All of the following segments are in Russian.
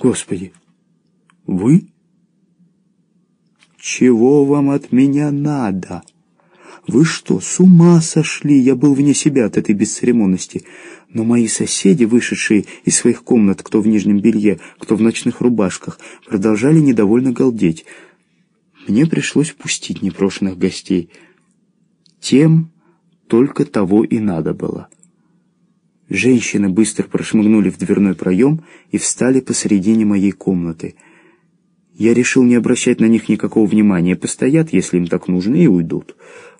Господи, вы? Чего вам от меня надо? Вы что, с ума сошли? Я был вне себя от этой бесцеремонности. Но мои соседи, вышедшие из своих комнат, кто в нижнем белье, кто в ночных рубашках, продолжали недовольно галдеть. Мне пришлось пустить непрошенных гостей. Тем только того и надо было. Женщины быстро прошмыгнули в дверной проем и встали посередине моей комнаты. Я решил не обращать на них никакого внимания, постоят, если им так нужно, и уйдут.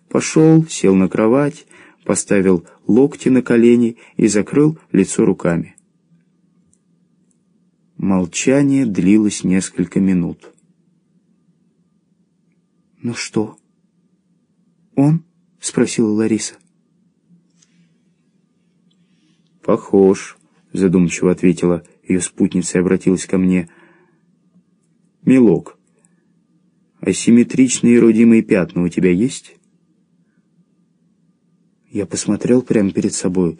Пошел, сел на кровать, поставил локти на колени и закрыл лицо руками. Молчание длилось несколько минут. «Ну что, он?» — спросила Лариса. «Похож», — задумчиво ответила ее спутница и обратилась ко мне. «Милок, асимметричные родимые пятна у тебя есть?» Я посмотрел прямо перед собой.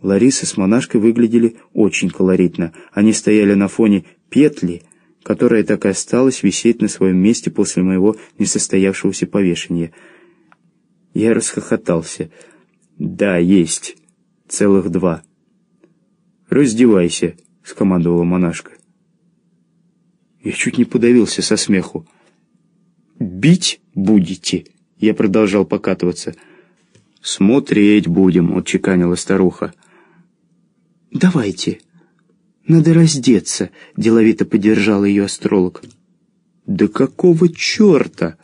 Лариса с монашкой выглядели очень колоритно. Они стояли на фоне петли, которая так и осталась висеть на своем месте после моего несостоявшегося повешения. Я расхохотался. «Да, есть. Целых два». «Раздевайся», — скомандовала монашка. Я чуть не подавился со смеху. «Бить будете?» Я продолжал покатываться. «Смотреть будем», — отчеканила старуха. «Давайте. Надо раздеться», — деловито поддержал ее астролог. «Да какого черта?»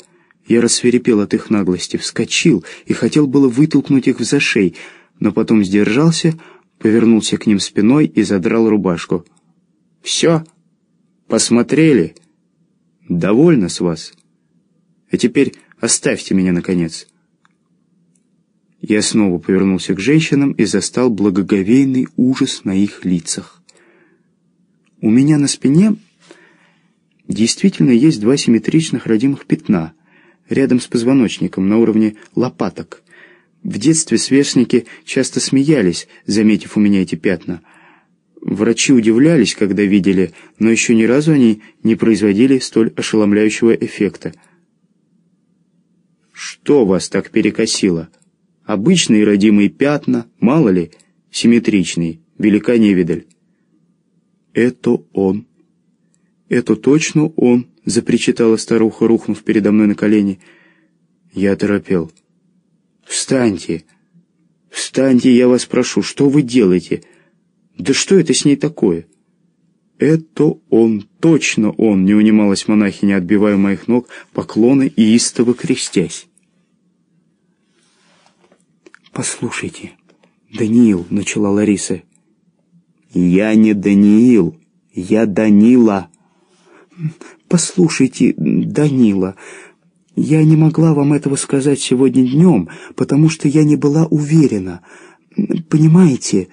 Я рассверепел от их наглости, вскочил и хотел было вытолкнуть их в зашей, но потом сдержался, повернулся к ним спиной и задрал рубашку. «Все? Посмотрели? Довольно с вас? А теперь оставьте меня, наконец». Я снова повернулся к женщинам и застал благоговейный ужас на их лицах. У меня на спине действительно есть два симметричных родимых пятна, рядом с позвоночником, на уровне лопаток. В детстве сверстники часто смеялись, заметив у меня эти пятна. Врачи удивлялись, когда видели, но еще ни разу они не производили столь ошеломляющего эффекта. «Что вас так перекосило?» Обычные родимые пятна, мало ли, симметричные, велика невидаль. «Это он! Это точно он!» — запричитала старуха, рухнув передо мной на колени. Я торопел. «Встаньте! Встаньте, я вас прошу! Что вы делаете? Да что это с ней такое?» «Это он, точно он!» — не унималась монахиня, отбивая моих ног поклоны и истово крестясь. «Послушайте, Даниил», — начала Лариса. «Я не Даниил, я Данила». «Послушайте, Данила, я не могла вам этого сказать сегодня днем, потому что я не была уверена. Понимаете,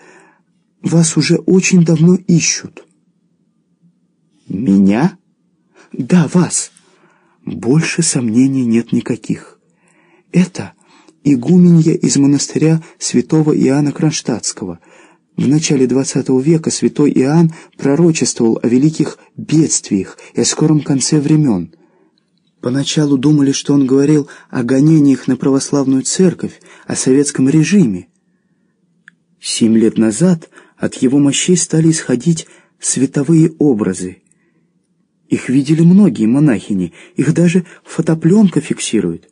вас уже очень давно ищут». «Меня?» «Да, вас. Больше сомнений нет никаких. Это игуменья из монастыря святого Иоанна Кронштадтского. В начале XX века святой Иоанн пророчествовал о великих бедствиях и о скором конце времен. Поначалу думали, что он говорил о гонениях на православную церковь, о советском режиме. Семь лет назад от его мощей стали исходить световые образы. Их видели многие монахини, их даже фотопленка фиксирует.